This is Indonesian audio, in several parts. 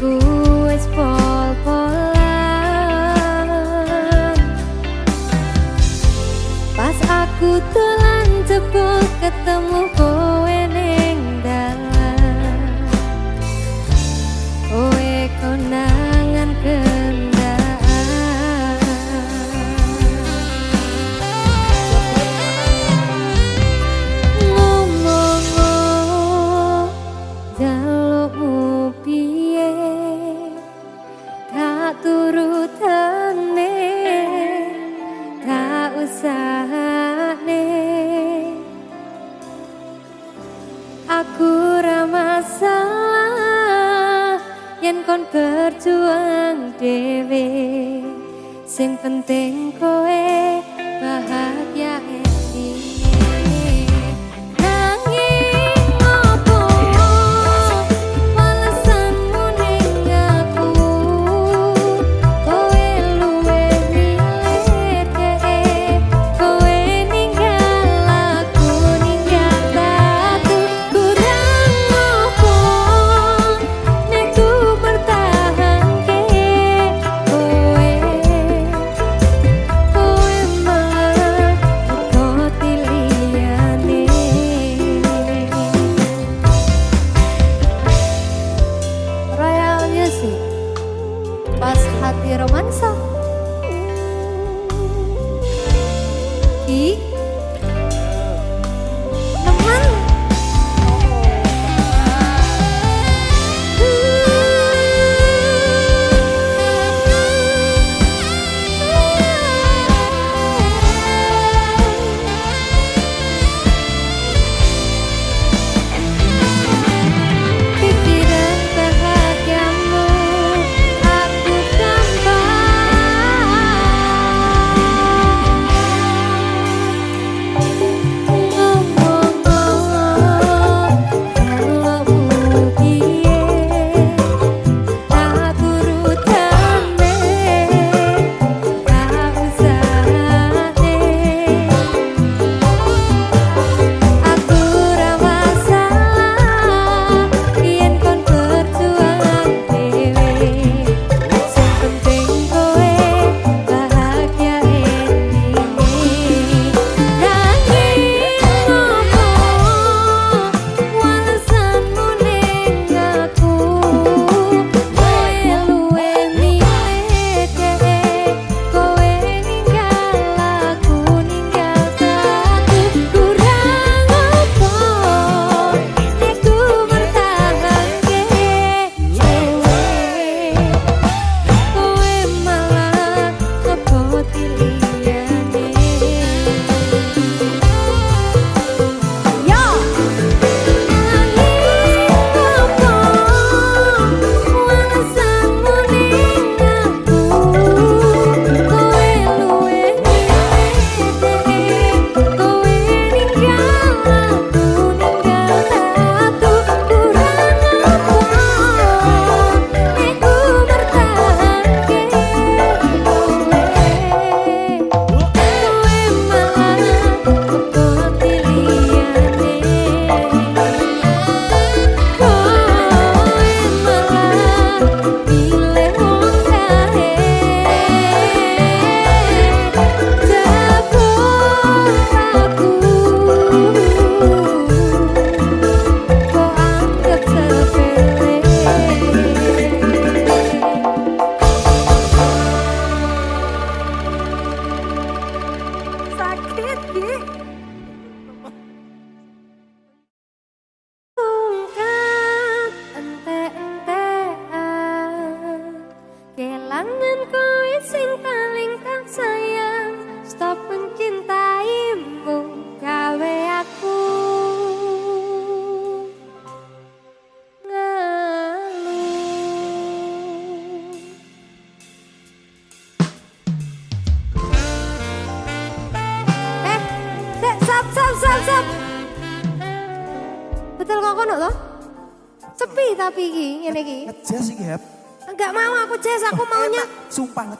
aku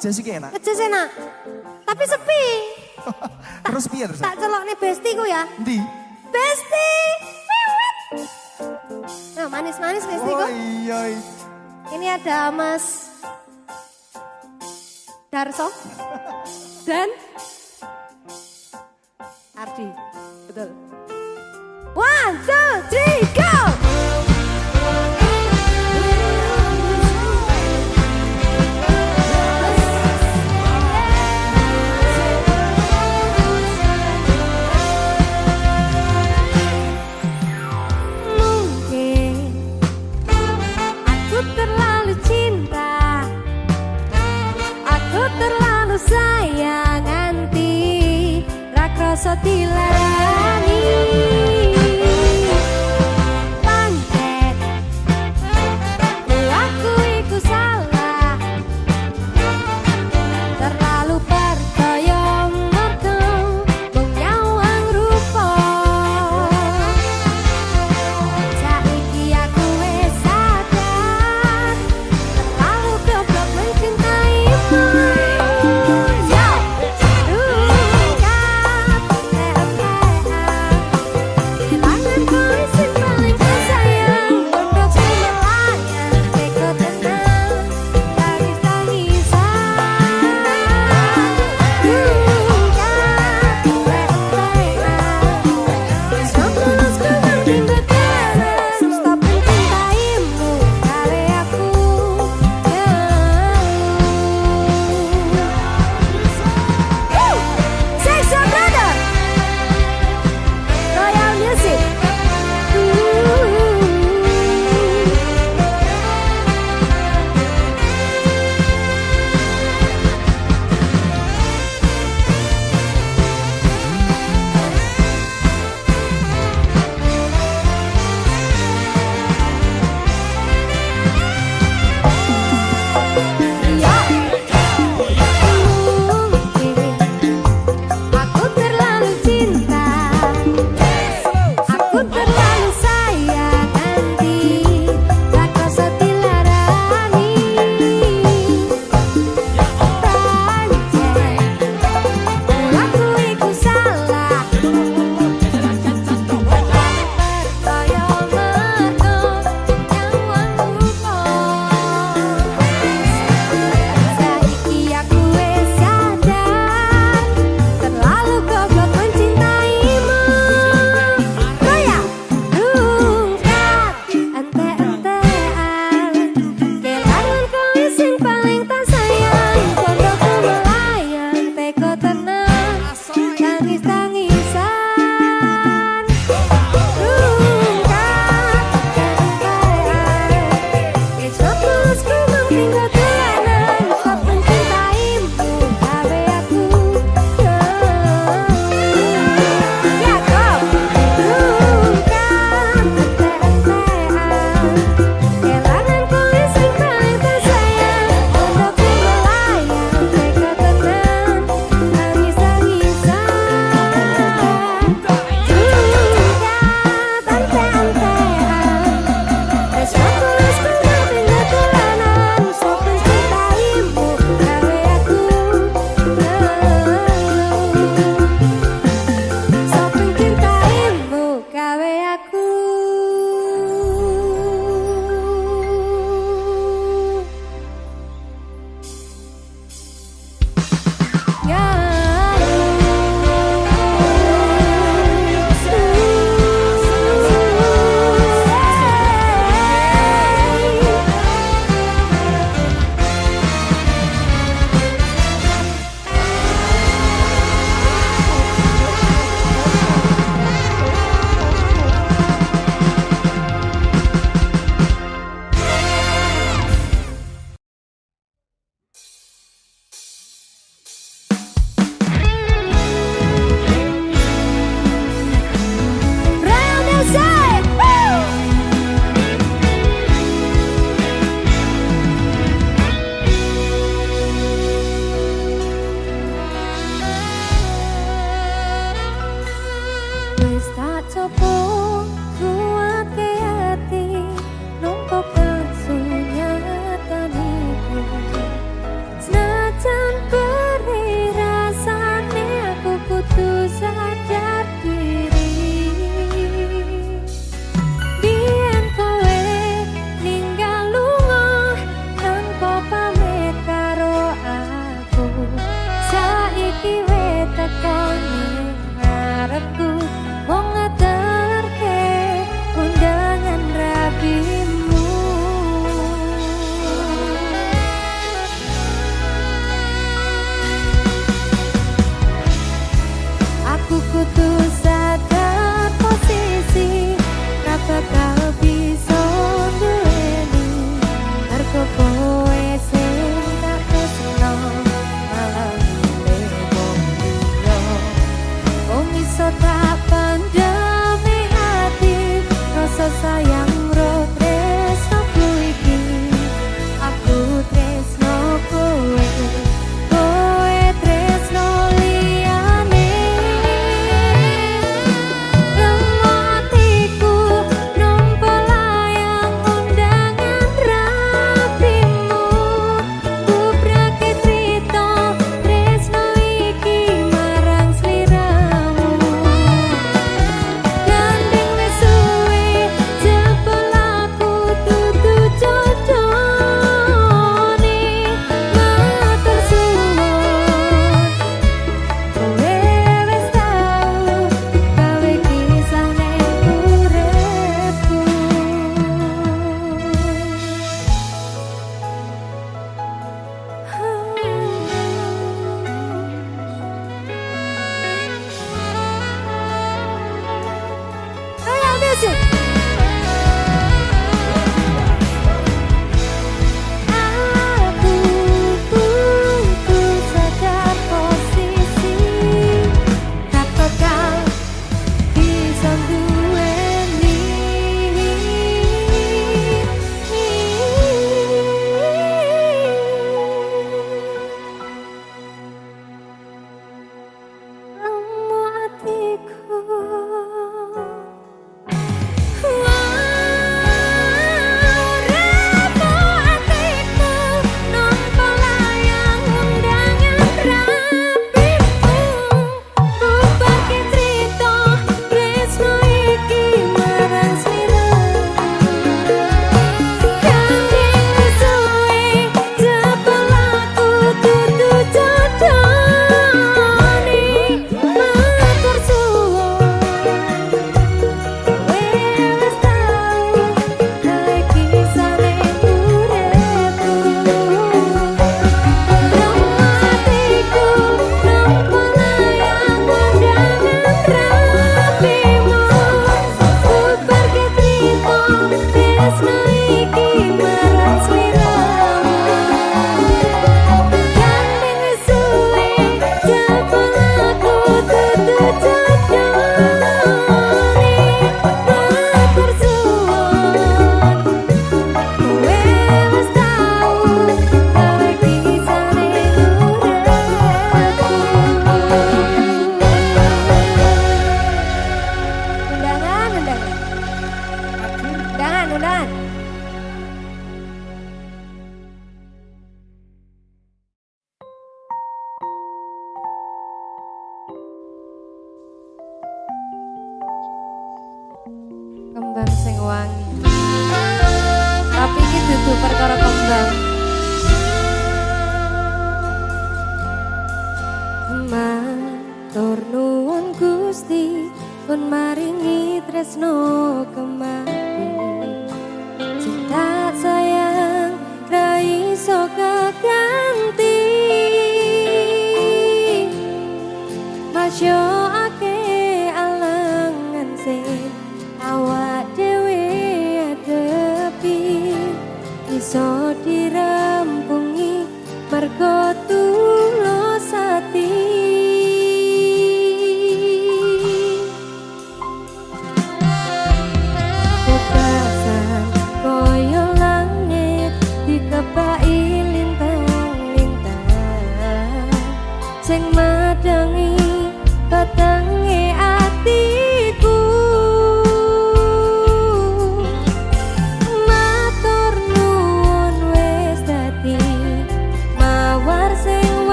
Ngejazz iki enak. enak. Tapi sepi. terus piye terus? Tak celok nih bestiku ya. Ndi? Besti. Wiwit. Nah, manis-manis bestiku. Oh iya. iya. Ini ada Mas Darso dan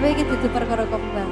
kabeh iki dudu perkara kembang.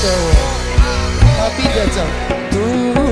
better, a bigger town.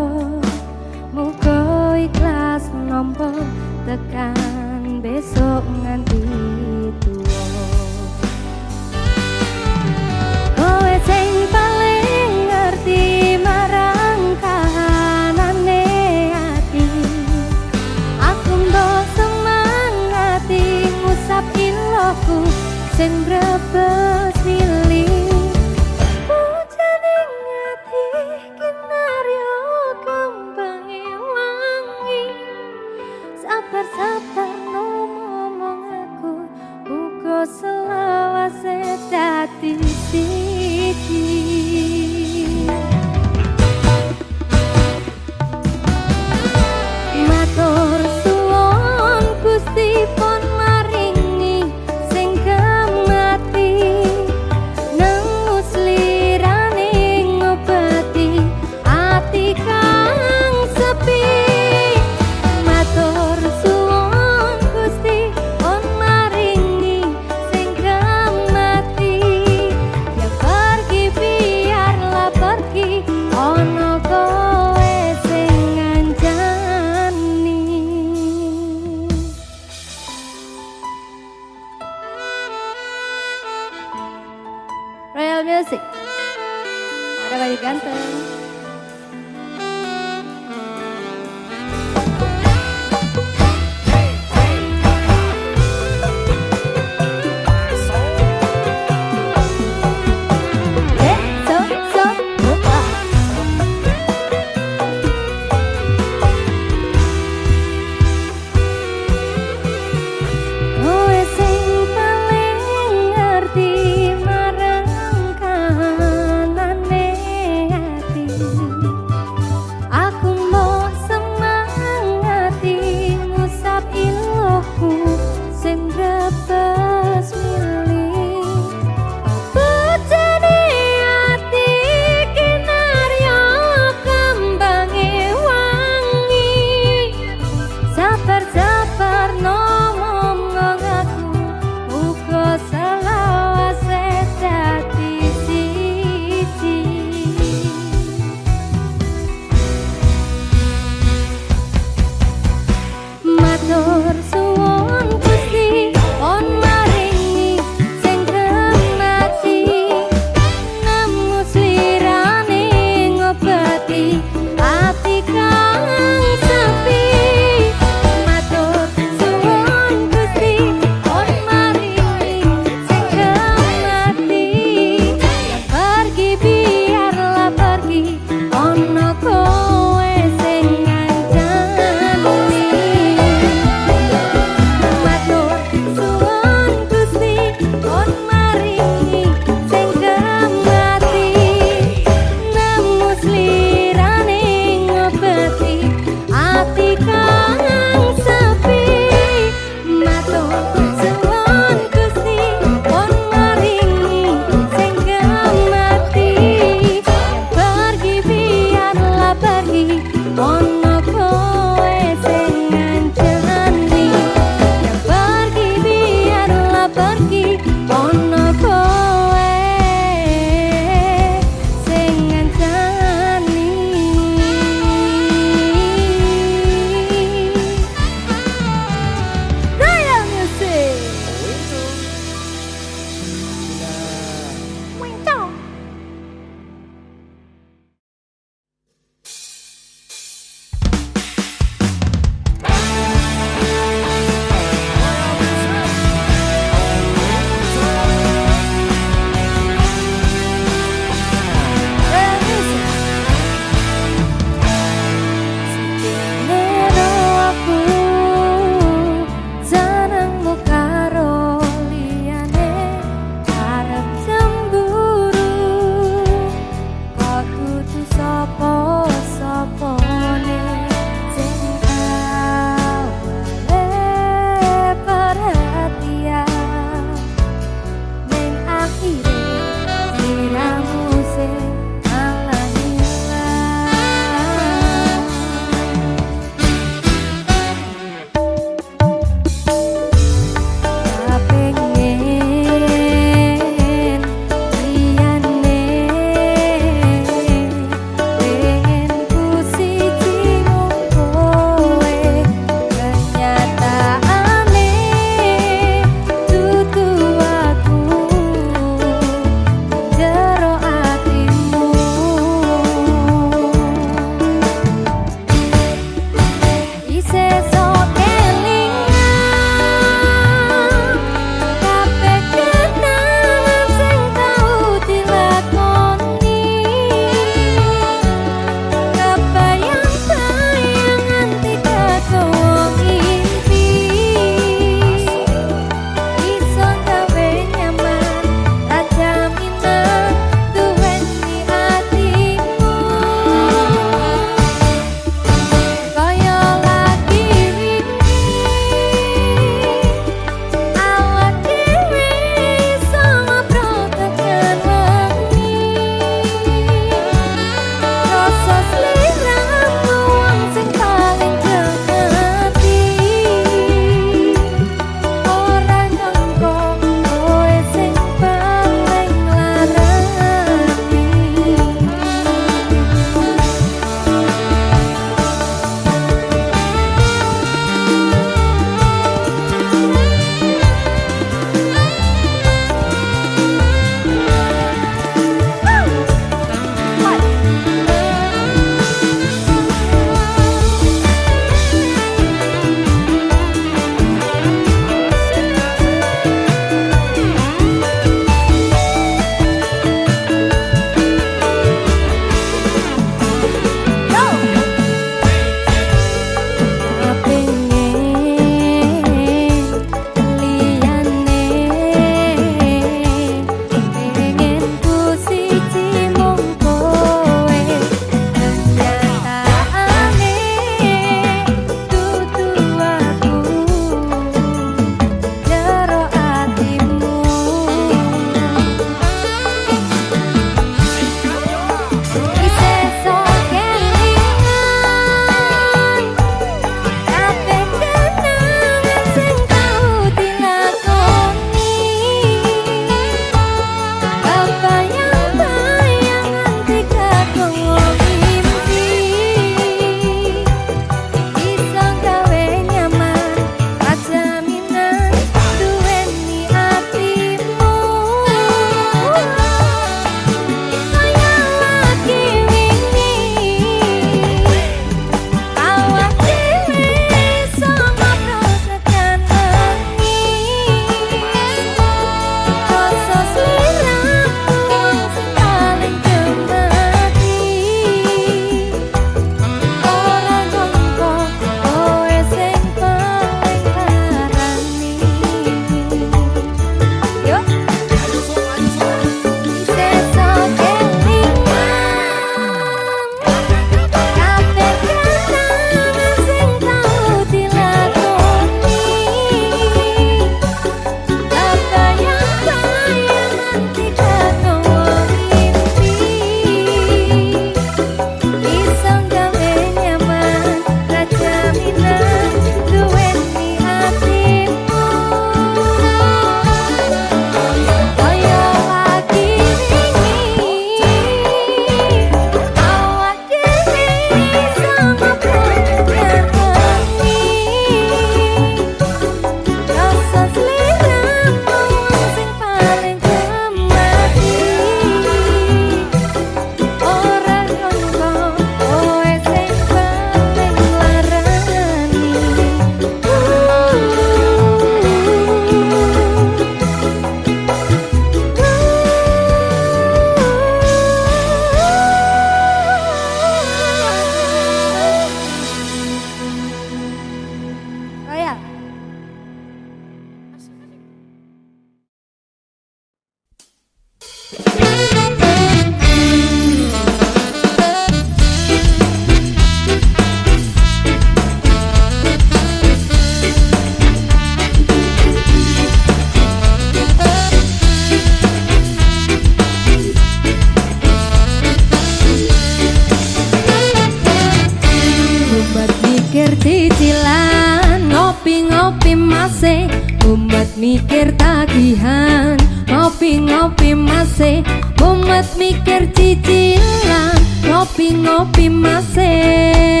Umat mikir tagihan ngopi-ngopi masih. Umat mikir cicilan ngopi-ngopi masih.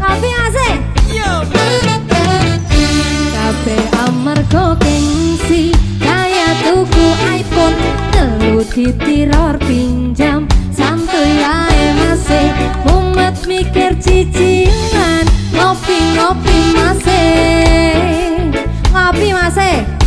Ngopi masih? Kabeh amarga gengsi kaya tuku iPhone. Telu ditiror pinjam santuy ae masih. Mumet mikir cicilan ngopi-ngopi masih ngopi masih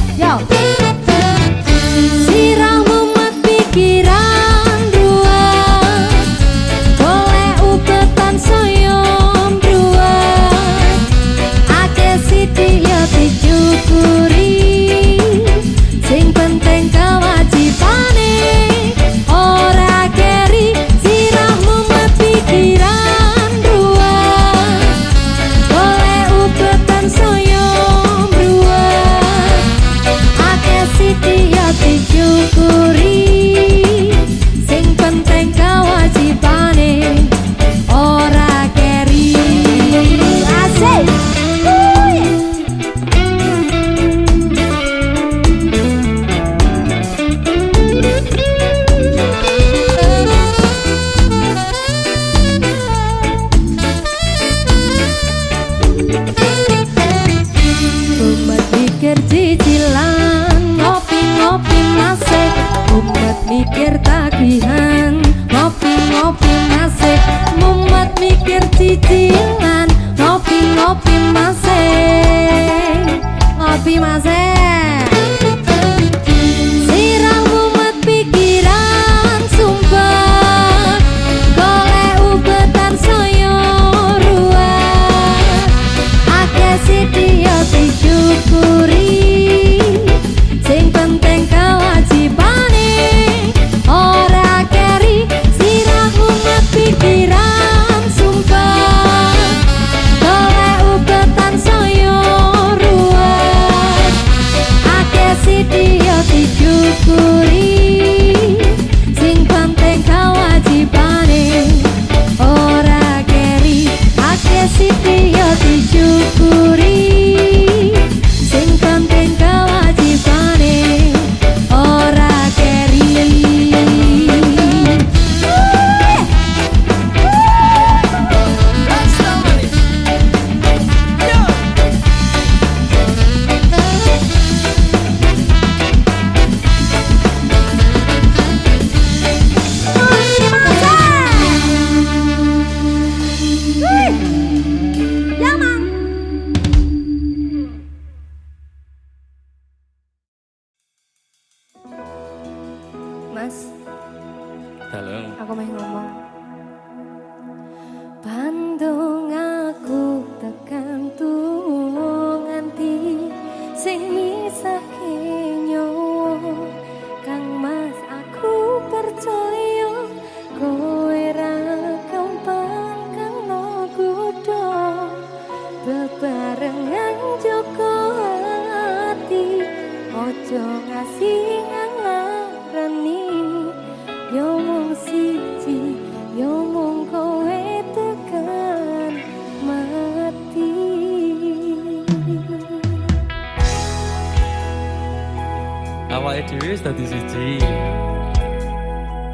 Awake dhewe wis dadi siji.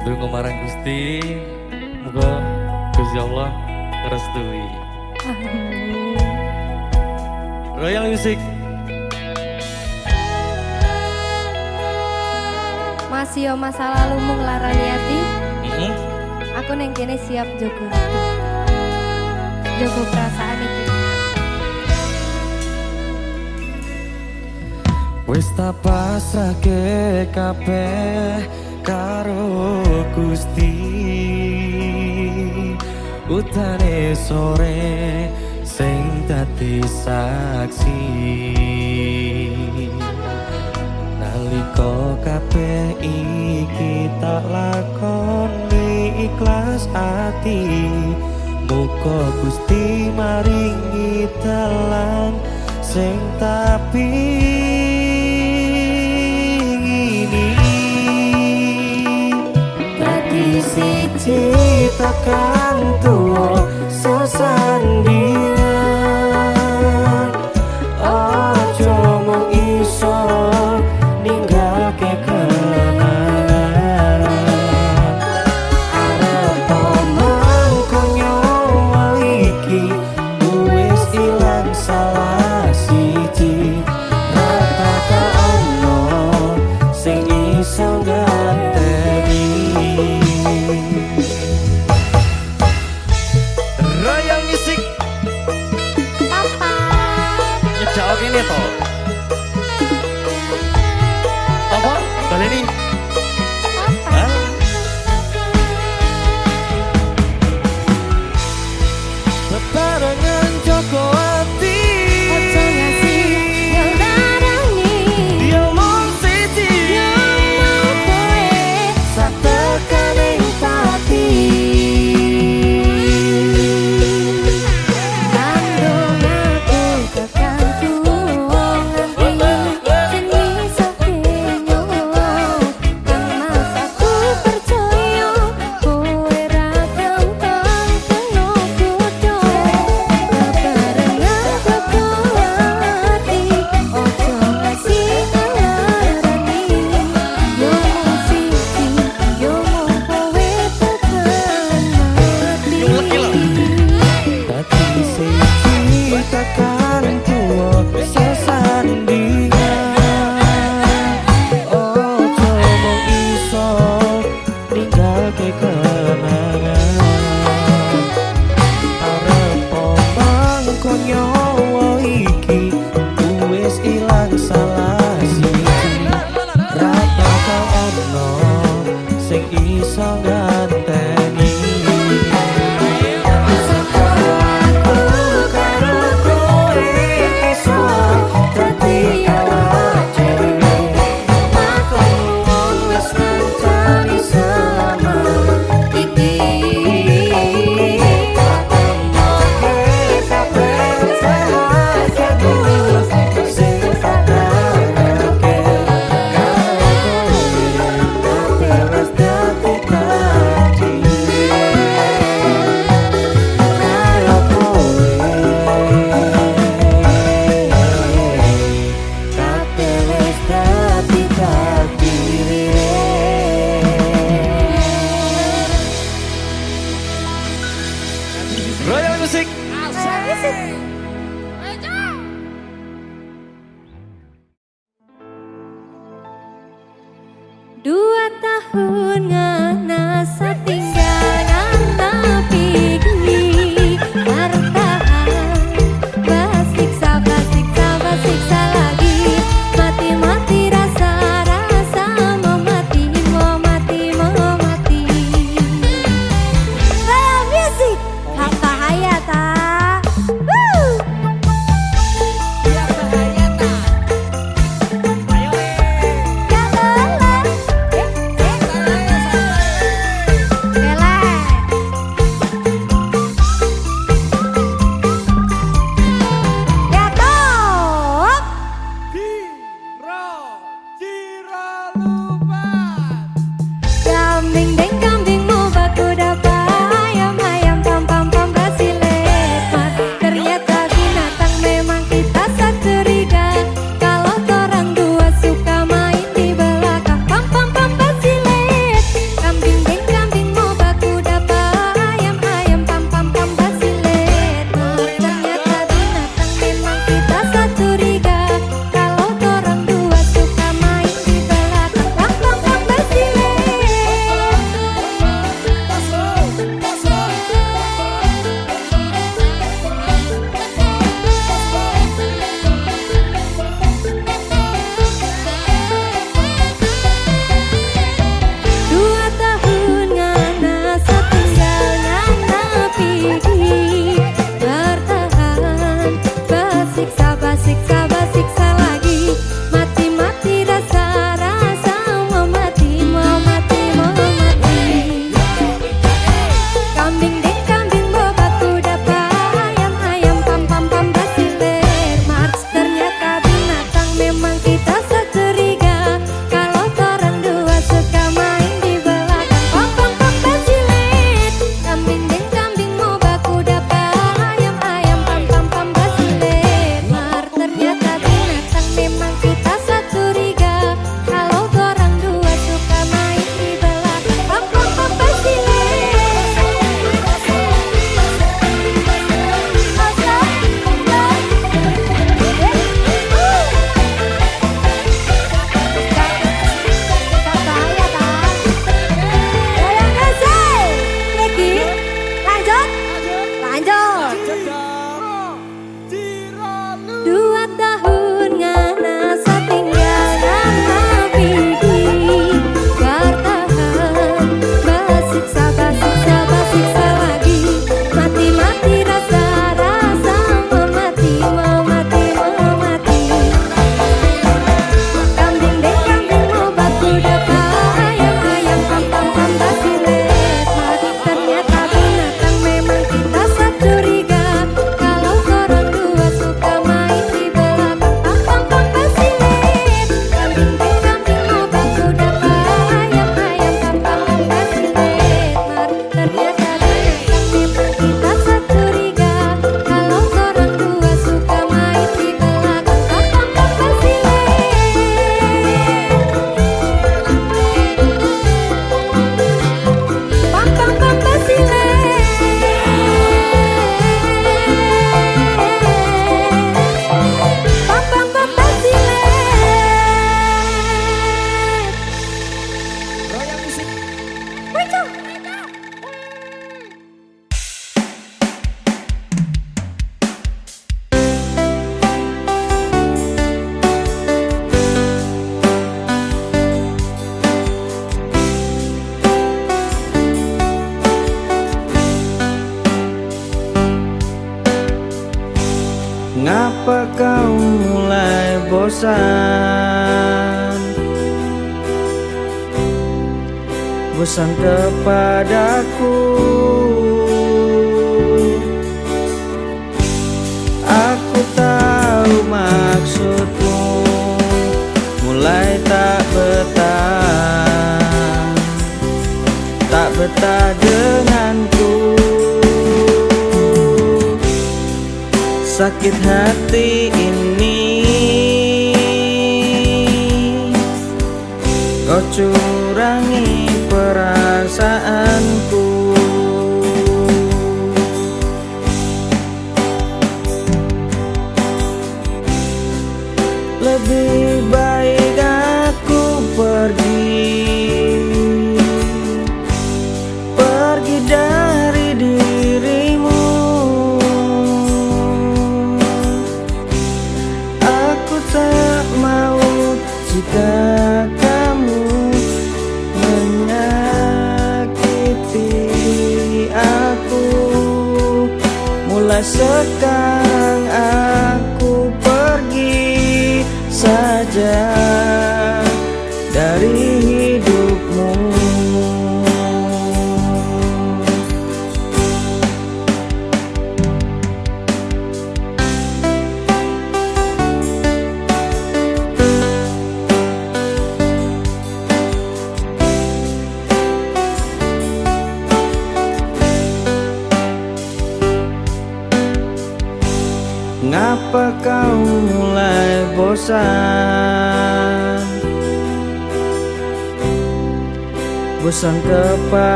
Ndonga marang Gusti, muga Gusti Allah ngrestui. Amin. Royal Music. Masih yo masa lalu mung larani ati Mm-mm. Aku neng kene siap jogo Jogo perasaan Wis tak pasrahke kabeh karo Gusti. Utane sore sing dadi saksi. Nalika kabeh iki tak lakoni ikhlas ati Muga Gusti maringi dalan sing tapi cita tekan tuwo sesandi 我给你倒。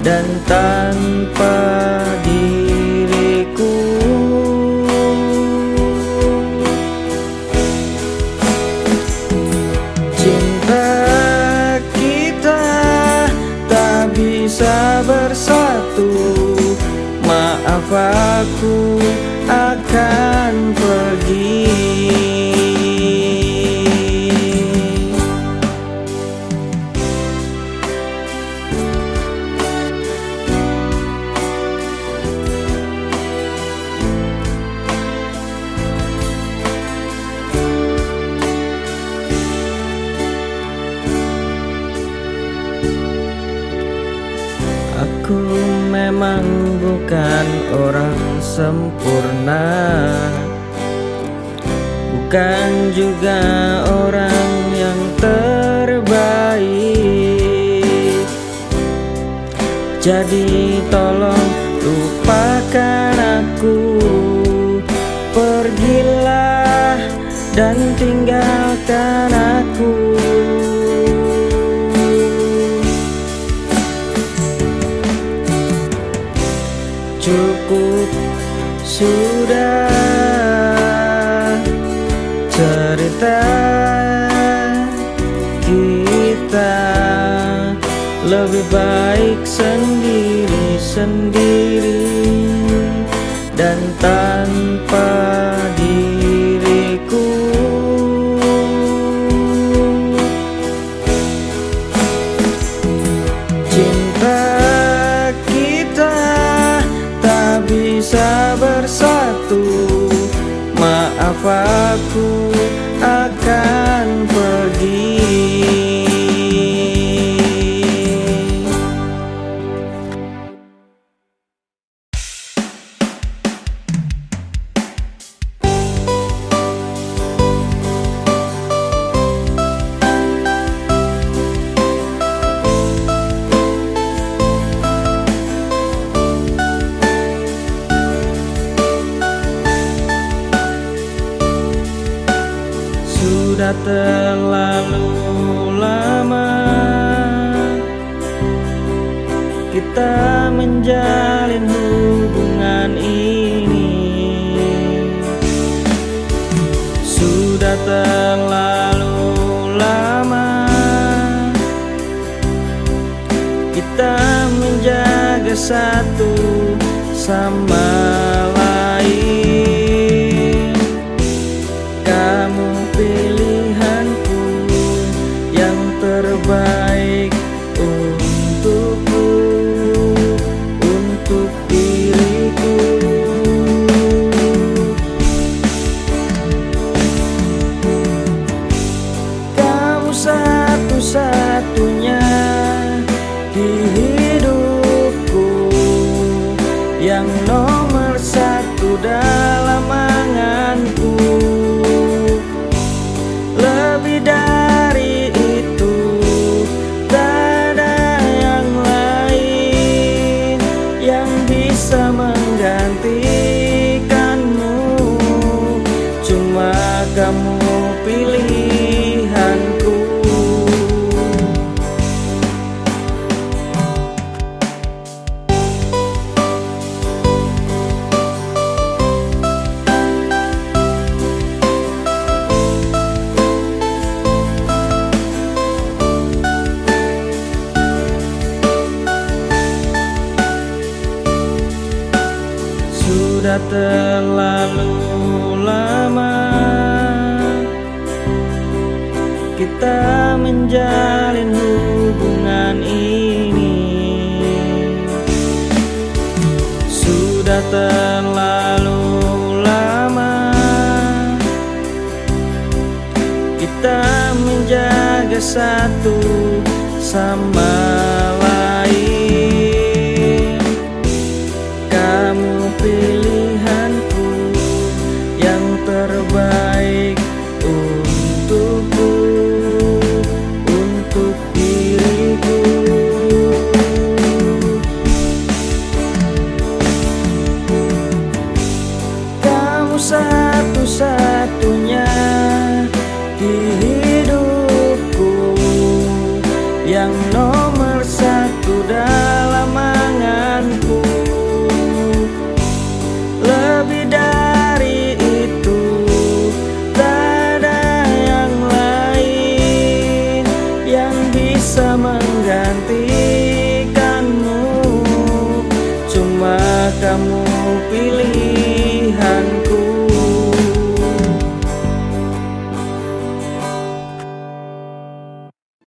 dan tanpa diriku. Cinta kita tak bisa bersatu. Maaf aku akan pergi. sempurna. Bukan juga orang yang terbaik. Jadi tolong lupakan aku. Pergilah dan tinggalkan lebih baik sendiri-sendiri dan tanpa diriku. Cinta kita tak bisa bersatu Maaf aku believe.